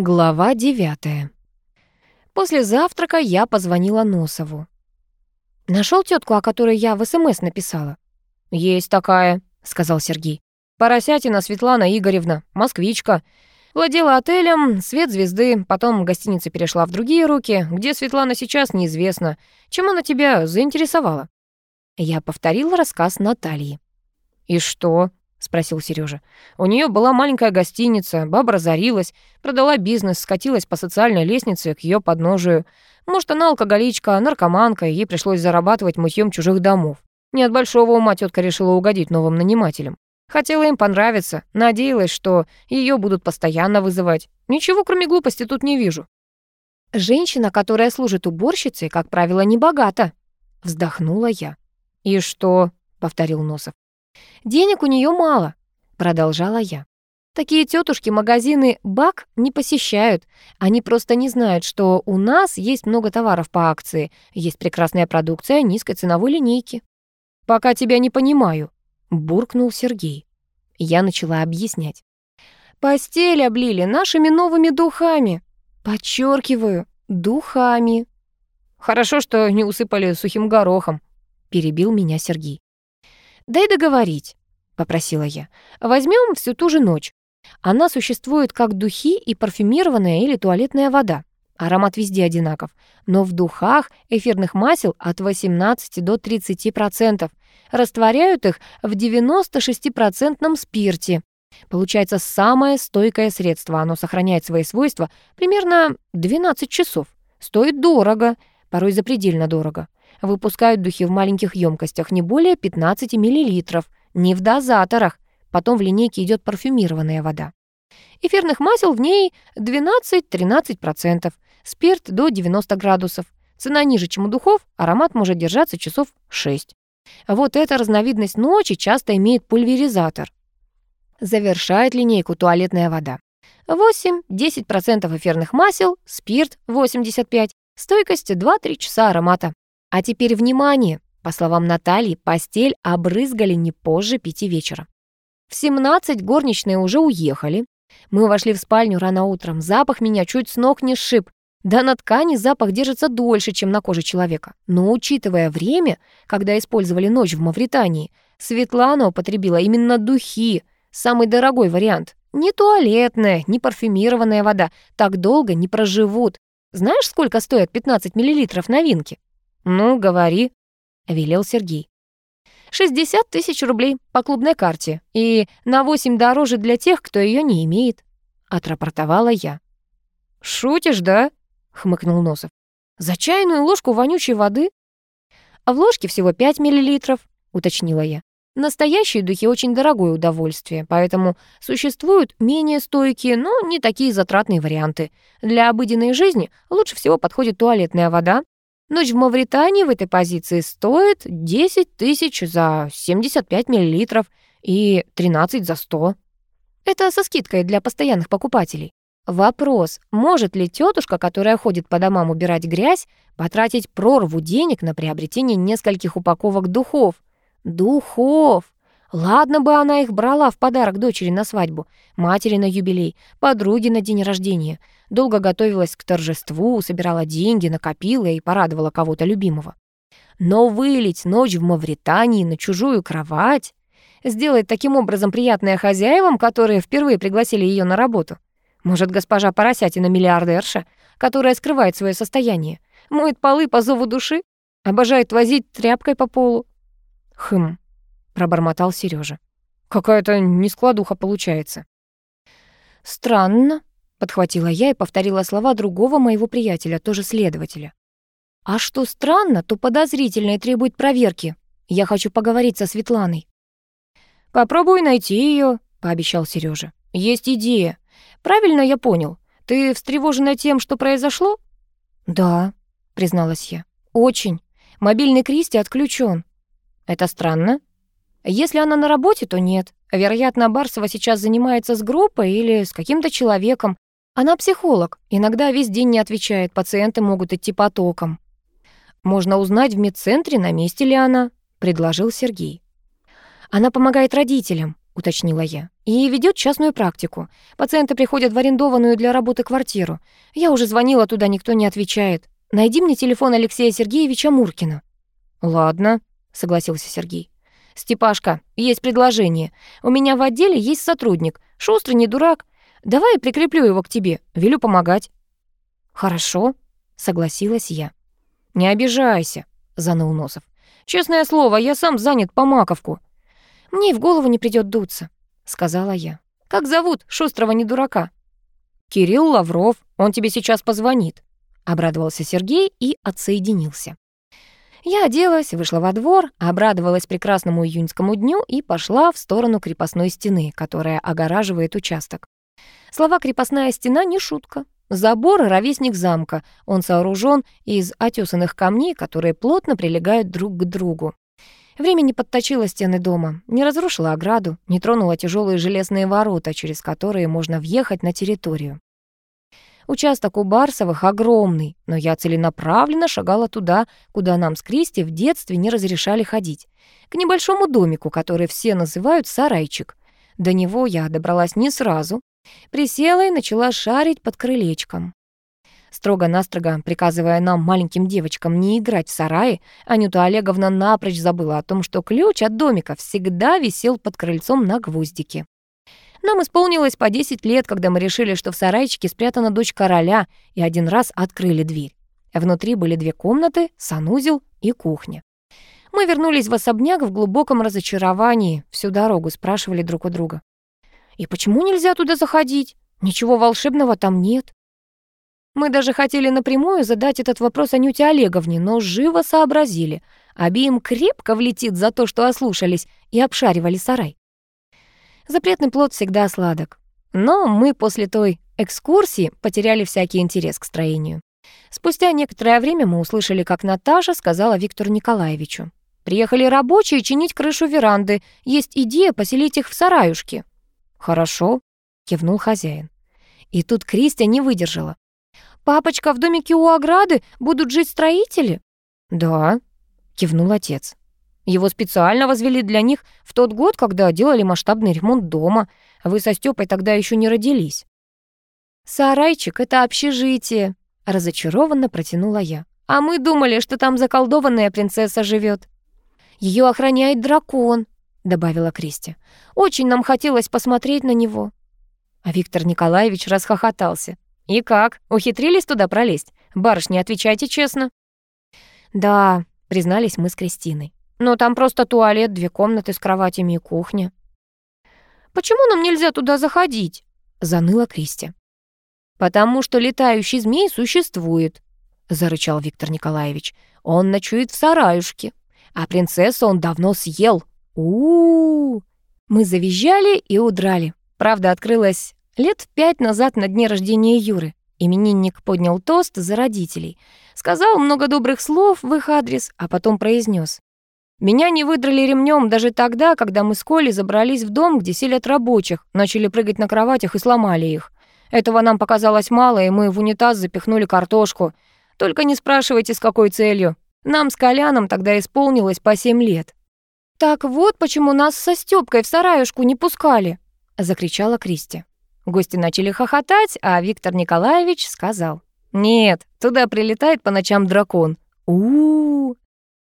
Глава девятая. После завтрака я позвонила Носову. Нашел тетку, о которой я в СМС написала? «Есть такая», — сказал Сергей. «Поросятина Светлана Игоревна, москвичка. Владела отелем, свет звезды, потом гостиница перешла в другие руки. Где Светлана сейчас, неизвестно. Чем она тебя заинтересовала?» Я повторила рассказ Натальи. «И что?» — спросил Сережа. «У нее была маленькая гостиница, баба разорилась, продала бизнес, скатилась по социальной лестнице к ее подножию. Может, она алкоголичка, наркоманка, и ей пришлось зарабатывать мытьем чужих домов. Не от большого ума тетка решила угодить новым нанимателям. Хотела им понравиться, надеялась, что ее будут постоянно вызывать. Ничего, кроме глупости, тут не вижу». «Женщина, которая служит уборщицей, как правило, не богата», — вздохнула я. «И что?» — повторил Носов. Денег у нее мало, продолжала я. Такие тетушки магазины «Бак» не посещают. Они просто не знают, что у нас есть много товаров по акции, есть прекрасная продукция низкой ценовой линейки. «Пока тебя не понимаю», — буркнул Сергей. Я начала объяснять. «Постель облили нашими новыми духами. Подчеркиваю, духами». «Хорошо, что не усыпали сухим горохом», — перебил меня Сергей. «Дай договорить», — попросила я. «Возьмем всю ту же ночь. Она существует как духи и парфюмированная или туалетная вода. Аромат везде одинаков. Но в духах эфирных масел от 18 до 30%. Растворяют их в 96% спирте. Получается самое стойкое средство. Оно сохраняет свои свойства примерно 12 часов. Стоит дорого, порой запредельно дорого. Выпускают духи в маленьких емкостях, не более 15 мл, не в дозаторах. Потом в линейке идет парфюмированная вода. Эфирных масел в ней 12-13%, спирт до 90 градусов. Цена ниже, чем у духов, аромат может держаться часов 6. Вот эта разновидность ночи часто имеет пульверизатор. Завершает линейку туалетная вода. 8-10% эфирных масел, спирт 85, стойкость 2-3 часа аромата. А теперь внимание! По словам Натальи, постель обрызгали не позже пяти вечера. В 17 горничные уже уехали. Мы вошли в спальню рано утром. Запах меня чуть с ног не сшиб. Да на ткани запах держится дольше, чем на коже человека. Но учитывая время, когда использовали ночь в Мавритании, Светлана употребила именно духи, самый дорогой вариант. Не туалетная, не парфюмированная вода. Так долго не проживут. Знаешь, сколько стоит 15 мл новинки? «Ну, говори», — велел Сергей. «60 тысяч рублей по клубной карте и на 8 дороже для тех, кто ее не имеет», — отрапортовала я. «Шутишь, да?» — хмыкнул Носов. «За чайную ложку вонючей воды?» «А в ложке всего 5 миллилитров», — уточнила я. Настоящие духи очень дорогое удовольствие, поэтому существуют менее стойкие, но не такие затратные варианты. Для обыденной жизни лучше всего подходит туалетная вода, Ночь в Мавритании в этой позиции стоит 10 тысяч за 75 миллилитров и 13 за 100. Это со скидкой для постоянных покупателей. Вопрос, может ли тетушка, которая ходит по домам убирать грязь, потратить прорву денег на приобретение нескольких упаковок духов? Духов! Ладно бы она их брала в подарок дочери на свадьбу, матери на юбилей, подруге на день рождения. Долго готовилась к торжеству, собирала деньги, накопила и порадовала кого-то любимого. Но вылить ночь в Мавритании на чужую кровать, сделать таким образом приятное хозяевам, которые впервые пригласили ее на работу. Может, госпожа Поросятина миллиардерша, которая скрывает свое состояние, моет полы по зову души, обожает возить тряпкой по полу. Хм, пробормотал Сережа. Какая-то нескладуха получается. Странно, подхватила я и повторила слова другого моего приятеля, тоже следователя. А что странно, то подозрительно и требует проверки. Я хочу поговорить со Светланой. Попробуй найти ее, пообещал Сережа. Есть идея. Правильно я понял? Ты встревожена тем, что произошло? Да, призналась я. Очень. Мобильный Кристи отключен. Это странно, если она на работе, то нет. Вероятно, Барсова сейчас занимается с группой или с каким-то человеком. Она психолог, иногда весь день не отвечает, пациенты могут идти потоком. «Можно узнать в медцентре, на месте ли она», — предложил Сергей. «Она помогает родителям. уточнила я. «И ведет частную практику. Пациенты приходят в арендованную для работы квартиру. Я уже звонила туда, никто не отвечает. Найди мне телефон Алексея Сергеевича Муркина». «Ладно», — согласился Сергей. «Степашка, есть предложение. У меня в отделе есть сотрудник. Шустрый, не дурак. Давай я прикреплю его к тебе. Велю помогать». «Хорошо», — согласилась я. «Не обижайся», — заныл Носов. «Честное слово, я сам занят по маковку». «Мне и в голову не придёт дуться», — сказала я. «Как зовут шустрого не дурака?» «Кирилл Лавров, он тебе сейчас позвонит», — обрадовался Сергей и отсоединился. Я оделась, вышла во двор, обрадовалась прекрасному июньскому дню и пошла в сторону крепостной стены, которая огораживает участок. Слова «крепостная стена» не шутка. Забор — ровесник замка. Он сооружен из отесанных камней, которые плотно прилегают друг к другу. Время не подточило стены дома, не разрушило ограду, не тронуло тяжелые железные ворота, через которые можно въехать на территорию. Участок у Барсовых огромный, но я целенаправленно шагала туда, куда нам с Кристи в детстве не разрешали ходить. К небольшому домику, который все называют сарайчик. До него я добралась не сразу. Присела и начала шарить под крылечком. Строго-настрого приказывая нам, маленьким девочкам, не играть в сарае, Анюта Олеговна напрочь забыла о том, что ключ от домика всегда висел под крыльцом на гвоздике. Нам исполнилось по 10 лет, когда мы решили, что в сарайчике спрятана дочь короля, и один раз открыли дверь. Внутри были две комнаты, санузел и кухня. Мы вернулись в особняк в глубоком разочаровании, всю дорогу спрашивали друг у друга. «И почему нельзя туда заходить? Ничего волшебного там нет». Мы даже хотели напрямую задать этот вопрос Анюте Олеговне, но живо сообразили. Обеим крепко влетит за то, что ослушались и обшаривали сарай. Запретный плод всегда сладок. Но мы после той экскурсии потеряли всякий интерес к строению. Спустя некоторое время мы услышали, как Наташа сказала Виктору Николаевичу. «Приехали рабочие чинить крышу веранды. Есть идея поселить их в сараюшке». «Хорошо», — кивнул хозяин. И тут Кристия не выдержала. «Папочка, в домике у ограды будут жить строители?» «Да», — кивнул отец. Его специально возвели для них в тот год, когда делали масштабный ремонт дома. Вы со Стёпой тогда еще не родились. «Сарайчик — это общежитие», — разочарованно протянула я. «А мы думали, что там заколдованная принцесса живет. Ее охраняет дракон», — добавила Кристи. «Очень нам хотелось посмотреть на него». А Виктор Николаевич расхохотался. «И как? Ухитрились туда пролезть? Барышни, отвечайте честно». «Да», — признались мы с Кристиной. Но там просто туалет, две комнаты с кроватями и кухня. «Почему нам нельзя туда заходить?» — заныла Кристи. «Потому что летающий змей существует», — зарычал Виктор Николаевич. «Он ночует в сараюшке, а принцессу он давно съел. у у, -у. Мы завизжали и удрали. Правда, открылась лет пять назад на дне рождения Юры. Именинник поднял тост за родителей. Сказал много добрых слов в их адрес, а потом произнес: меня не выдрали ремнем даже тогда, когда мы с Колей забрались в дом, где селят рабочих, начали прыгать на кроватях и сломали их. Этого нам показалось мало, и мы в унитаз запихнули картошку. Только не спрашивайте, с какой целью. Нам с Коляном тогда исполнилось по семь лет. «Так вот, почему нас со Стёпкой в сараюшку не пускали!» — закричала Кристи. Гости начали хохотать, а Виктор Николаевич сказал. «Нет, туда прилетает по ночам дракон. у у, -у